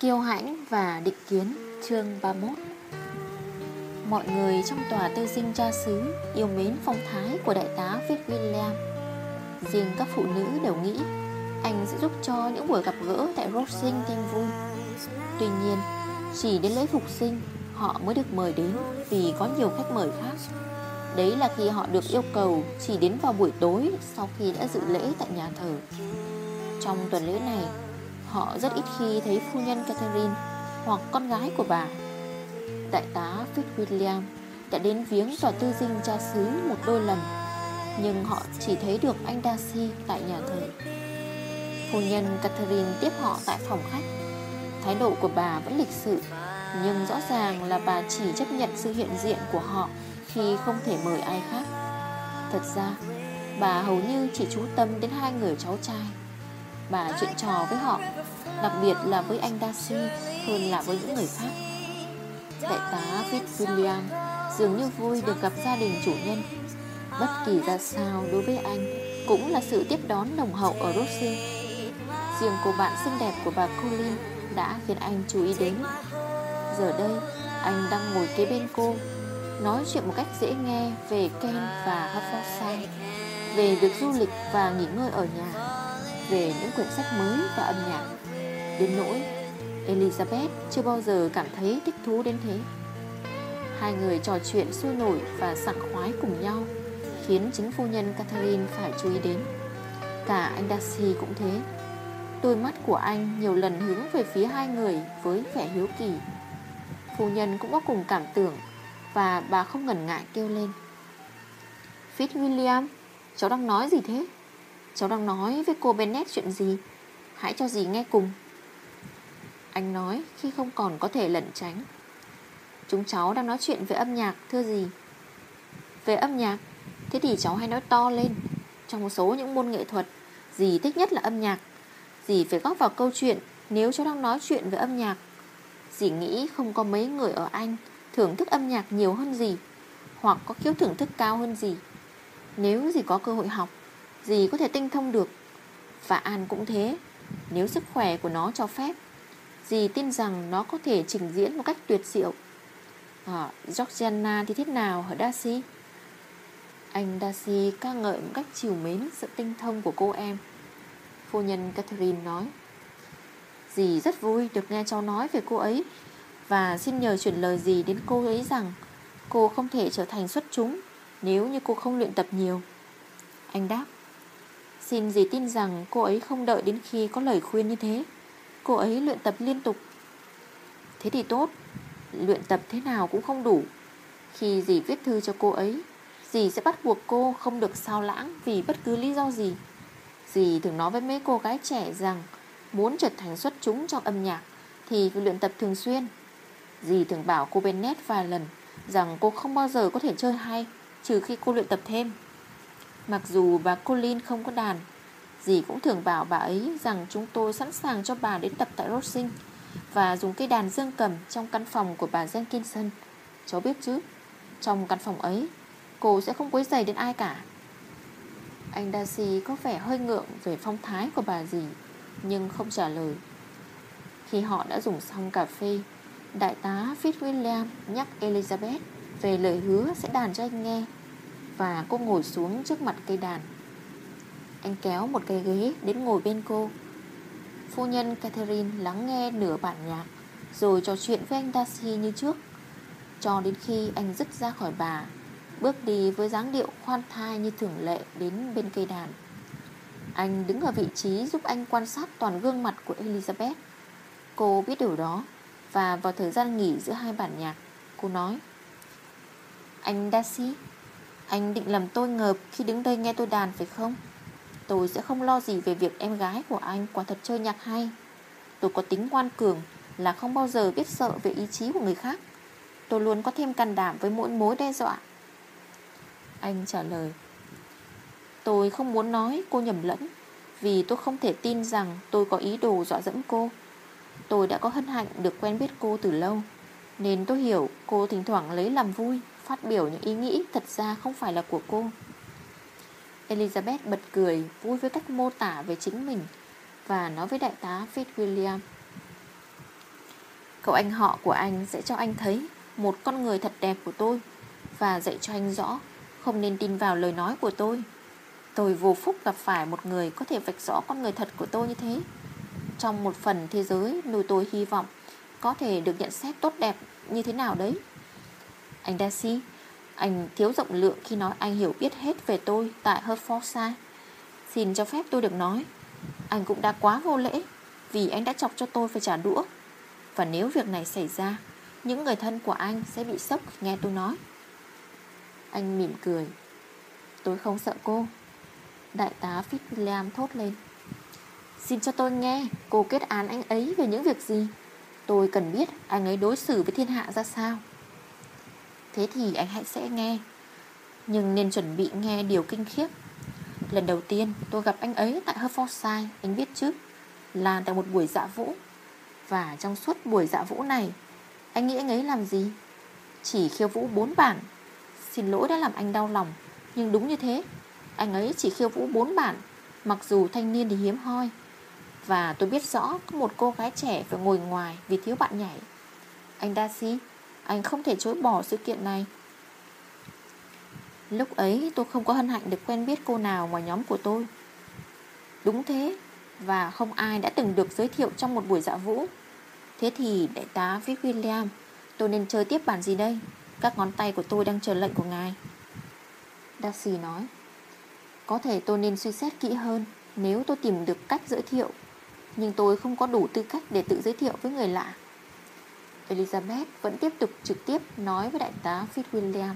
Kiêu hãnh và định kiến chương 31 Mọi người trong tòa tư sinh cha xứ yêu mến phong thái của đại tá Fitzwilliam Riêng các phụ nữ đều nghĩ anh sẽ giúp cho những buổi gặp gỡ tại Rosing thêm vui Tuy nhiên, chỉ đến lễ phục sinh họ mới được mời đến vì có nhiều khách mời khác. Đấy là khi họ được yêu cầu chỉ đến vào buổi tối sau khi đã dự lễ tại nhà thờ. Trong tuần lễ này, họ rất ít khi thấy phu nhân Catherine hoặc con gái của bà. Đại tá Fitzwilliam đã đến viếng tòa tư dinh cha xứ một đôi lần, Nhưng họ chỉ thấy được anh Darcy tại nhà thờ. Phu nhân Catherine tiếp họ tại phòng khách. Thái độ của bà vẫn lịch sự, Nhưng rõ ràng là bà chỉ chấp nhận sự hiện diện của họ Khi không thể mời ai khác. Thật ra, Bà hầu như chỉ chú tâm đến hai người cháu trai. Bà chuyện trò với họ Đặc biệt là với anh Darcy Hơn là với những người khác. Đại tá Fitzwilliam Dường như vui được gặp gia đình chủ nhân. Bất kỳ ra sao đối với anh Cũng là sự tiếp đón nồng hậu ở Rossi. Riêng cô bạn xinh đẹp của bà Colin Đã khiến anh chú ý đến. Giờ đây, Anh đang ngồi kế bên cô, Nói chuyện một cách dễ nghe Về Ken và Hertfordshire Về việc du lịch và nghỉ ngơi ở nhà, Về những quyển sách mới và âm nhạc. Đến nỗi Elizabeth chưa bao giờ cảm thấy thích thú đến thế. Hai người trò chuyện sôi nổi và sảng khoái cùng nhau, Khiến chính phu nhân Catherine phải chú ý đến. Cả anh Darcy cũng thế. Đôi mắt của anh nhiều lần hướng về phía hai người với vẻ hiếu kỳ. Phu nhân cũng có cùng cảm tưởng Và bà không ngần ngại kêu lên. Fitzwilliam, Cháu đang nói gì thế? Cháu đang nói với cô Bennet chuyện gì? Hãy cho dì nghe cùng. Anh nói, khi không còn có thể lẩn tránh. Chúng cháu đang nói chuyện về âm nhạc, thưa gì? Về âm nhạc? Thế thì cháu hay nói to lên. Trong một số những môn nghệ thuật, Dì thích nhất là âm nhạc. Dì phải góp vào câu chuyện Nếu cháu đang nói chuyện về âm nhạc. Dì nghĩ không có mấy người ở Anh Thưởng thức âm nhạc nhiều hơn gì Hoặc có khiếu thưởng thức cao hơn gì Nếu dì có cơ hội học, Dì có thể tinh thông được. Và An cũng thế. Nếu sức khỏe của nó cho phép Dì tin rằng nó có thể trình diễn một cách tuyệt diệu? À, Georgiana thì thế nào hả Darcy? Anh Darcy ca ngợi một cách chiều mến sự tinh thông của cô em. Phu nhân Catherine nói Dì rất vui được nghe cháu nói về cô ấy Và xin nhờ chuyển lời dì đến cô ấy rằng Cô không thể trở thành xuất chúng Nếu như cô không luyện tập nhiều. Anh đáp Xin dì tin rằng cô ấy không đợi đến khi có lời khuyên như thế. Cô ấy luyện tập liên tục. Thế thì tốt. Luyện tập thế nào cũng không đủ. Khi dì viết thư cho cô ấy, Dì sẽ bắt buộc cô không được sao lãng Vì bất cứ lý do gì. Dì thường nói với mấy cô gái trẻ rằng Muốn trở thành xuất chúng trong âm nhạc Thì phải luyện tập thường xuyên. Dì thường bảo cô Bennett vài lần Rằng cô không bao giờ có thể chơi hay, Trừ khi cô luyện tập thêm. Mặc dù bà Colin không có đàn Dì cũng thường bảo bà ấy Rằng chúng tôi sẵn sàng cho bà đến tập tại Rosing Và dùng cây đàn dương cầm Trong căn phòng của bà Jenkinson. Cháu biết chứ? Trong căn phòng ấy, Cô sẽ không quấy rầy đến ai cả. Anh Darcy có vẻ hơi ngượng về phong thái của bà dì, Nhưng không trả lời. Khi họ đã dùng xong cà phê, Đại tá Fitzwilliam nhắc Elizabeth Về lời hứa sẽ đàn cho anh nghe Và cô ngồi xuống trước mặt cây đàn. Anh kéo một cái ghế đến ngồi bên cô. Phu nhân Catherine lắng nghe nửa bản nhạc, Rồi trò chuyện với anh Darcy như trước. Cho đến khi anh dứt ra khỏi bà, Bước đi với dáng điệu khoan thai như thường lệ đến bên cây đàn. Anh đứng ở vị trí giúp anh quan sát toàn gương mặt của Elizabeth. Cô biết điều đó Và vào thời gian nghỉ giữa hai bản nhạc, Cô nói, Anh Darcy, Anh định làm tôi ngợp khi đứng đây nghe tôi đàn phải không? Tôi sẽ không lo gì về việc em gái của anh quả thật chơi nhạc hay. Tôi có tính ngoan cường Là không bao giờ biết sợ về ý chí của người khác. Tôi luôn có thêm can đảm với mỗi mối đe dọa. Anh trả lời, Tôi không muốn nói cô nhầm lẫn, Vì tôi không thể tin rằng tôi có ý đồ dọa dẫm cô. Tôi đã có hân hạnh được quen biết cô từ lâu, Nên tôi hiểu cô thỉnh thoảng lấy làm vui, Phát biểu những ý nghĩ thật ra không phải là của cô. Elizabeth bật cười, vui với cách mô tả về chính mình Và nói với đại tá Fitzwilliam. Cậu anh họ của anh sẽ cho anh thấy Một con người thật đẹp của tôi Và dạy cho anh rõ Không nên tin vào lời nói của tôi. Tôi vô phúc gặp phải một người Có thể vạch rõ con người thật của tôi như thế. Trong một phần thế giới, nuôi tôi hy vọng Có thể được nhận xét tốt đẹp như thế nào đấy? Anh Darcy anh thiếu rộng lượng khi nói anh hiểu biết hết về tôi Tại Hertfordshire. Xin cho phép tôi được nói, Anh cũng đã quá vô lễ Vì anh đã chọc cho tôi phải trả đũa. Và nếu việc này xảy ra, Những người thân của anh sẽ bị sốc nghe tôi nói. Anh mỉm cười. Tôi không sợ cô. Đại tá Fitzwilliam thốt lên. Xin cho tôi nghe Cô kết án anh ấy về những việc gì. Tôi cần biết anh ấy đối xử với thiên hạ ra sao. Thế thì anh hãy sẽ nghe. Nhưng nên chuẩn bị nghe điều kinh khiếp. Lần đầu tiên, tôi gặp anh ấy tại Hertfordshire Anh biết chứ? Là tại một buổi dạ vũ. Và trong suốt buổi dạ vũ này, Anh nghĩ anh ấy làm gì? Chỉ khiêu vũ bốn bản. Xin lỗi đã làm anh đau lòng, Nhưng đúng như thế. Anh ấy chỉ khiêu vũ bốn bản, Mặc dù thanh niên thì hiếm hoi. Và tôi biết rõ có một cô gái trẻ phải ngồi ngoài vì thiếu bạn nhảy. Anh Darcy anh không thể chối bỏ sự kiện này. Lúc ấy, tôi không có hân hạnh được quen biết cô nào ngoài nhóm của tôi. Đúng thế, Và không ai đã từng được giới thiệu trong một buổi dạ vũ. Thế thì, đại tá Vic William, Tôi nên chơi tiếp bản gì đây? Các ngón tay của tôi đang chờ lệnh của ngài. Darcy nói, Có thể tôi nên suy xét kỹ hơn Nếu tôi tìm được cách giới thiệu, Nhưng tôi không có đủ tư cách để tự giới thiệu với người lạ. Elizabeth vẫn tiếp tục trực tiếp nói với đại tá Fitzwilliam.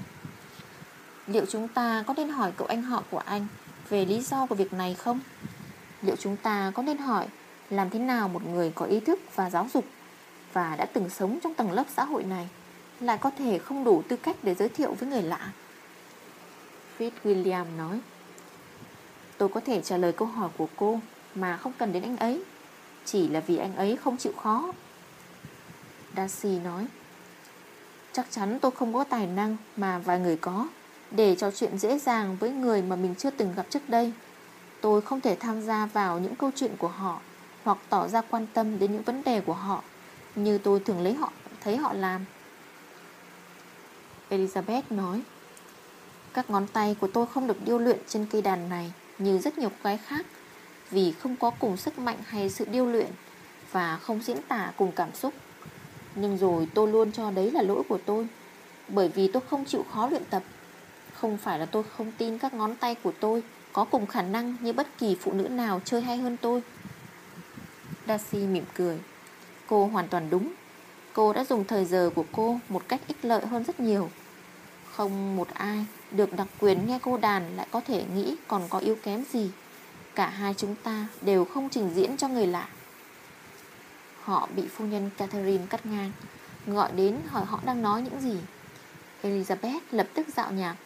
Liệu chúng ta có nên hỏi cậu anh họ của anh Về lý do của việc này không? Liệu chúng ta có nên hỏi Làm thế nào một người có ý thức và giáo dục Và đã từng sống trong tầng lớp xã hội này Lại có thể không đủ tư cách để giới thiệu với người lạ? Fitzwilliam nói, Tôi có thể trả lời câu hỏi của cô Mà không cần đến anh ấy, Chỉ là vì anh ấy không chịu khó. Darcy nói. Chắc chắn tôi không có tài năng Mà vài người có, để trò chuyện dễ dàng với người mà mình chưa từng gặp trước đây. Tôi không thể tham gia vào những câu chuyện của họ Hoặc tỏ ra quan tâm đến những vấn đề của họ Như tôi thường lấy họ, thấy họ làm. Elizabeth nói, Các ngón tay của tôi không được điêu luyện trên cây đàn này Như rất nhiều gái khác Vì không có cùng sức mạnh hay sự điêu luyện Và không diễn tả cùng cảm xúc. Nhưng rồi tôi luôn cho đấy là lỗi của tôi. Bởi vì tôi không chịu khó luyện tập. Không phải là tôi không tin các ngón tay của tôi Có cùng khả năng như bất kỳ phụ nữ nào chơi hay hơn tôi. Darcy mỉm cười. Cô hoàn toàn đúng. Cô đã dùng thời giờ của cô một cách ích lợi hơn rất nhiều. Không một ai được đặc quyền nghe cô đàn lại có thể nghĩ còn có yếu kém gì. Cả hai chúng ta đều không trình diễn cho người lạ. Họ bị phu nhân Catherine cắt ngang, Gọi đến hỏi họ đang nói những gì. Elizabeth lập tức dạo nhạc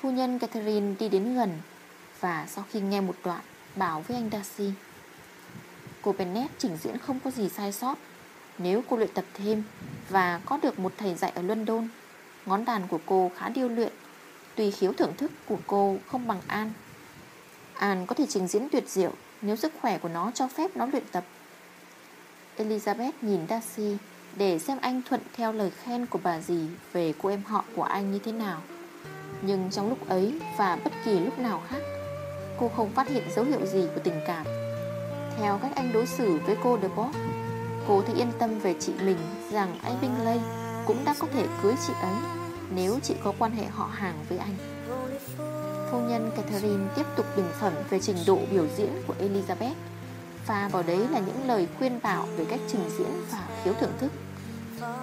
Phu nhân Catherine đi đến gần Và sau khi nghe một đoạn Bảo với anh Darcy, Cô Bennett chỉnh diễn không có gì sai sót. Nếu cô luyện tập thêm Và có được một thầy dạy ở London, Ngón đàn của cô khá điêu luyện, Tuy khiếu thưởng thức của cô không bằng An An có thể trình diễn tuyệt diệu Nếu sức khỏe của nó cho phép nó luyện tập. Elizabeth nhìn Darcy Để xem anh thuận theo lời khen của bà dì Về cô em họ của anh như thế nào. Nhưng trong lúc ấy và bất kỳ lúc nào khác, Cô không phát hiện dấu hiệu gì của tình cảm. Theo cách anh đối xử với cô De Bob Cô thấy yên tâm về chị mình Rằng anh Bingley cũng đã có thể cưới chị ấy Nếu chị có quan hệ họ hàng với anh. Phu nhân Catherine tiếp tục bình phẩm về trình độ biểu diễn của Elizabeth. Và vào đấy là những lời khuyên bảo về cách trình diễn và khiếu thưởng thức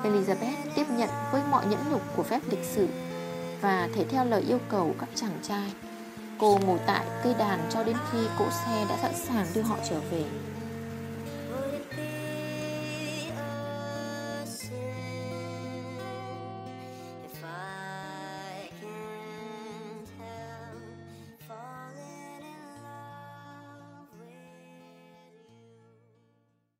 Elizabeth tiếp nhận với mọi nhẫn nhục của phép lịch sử và thể theo lời yêu cầu các chàng trai. Cô ngồi tại cây đàn cho đến khi cỗ xe đã sẵn sàng đưa họ trở về.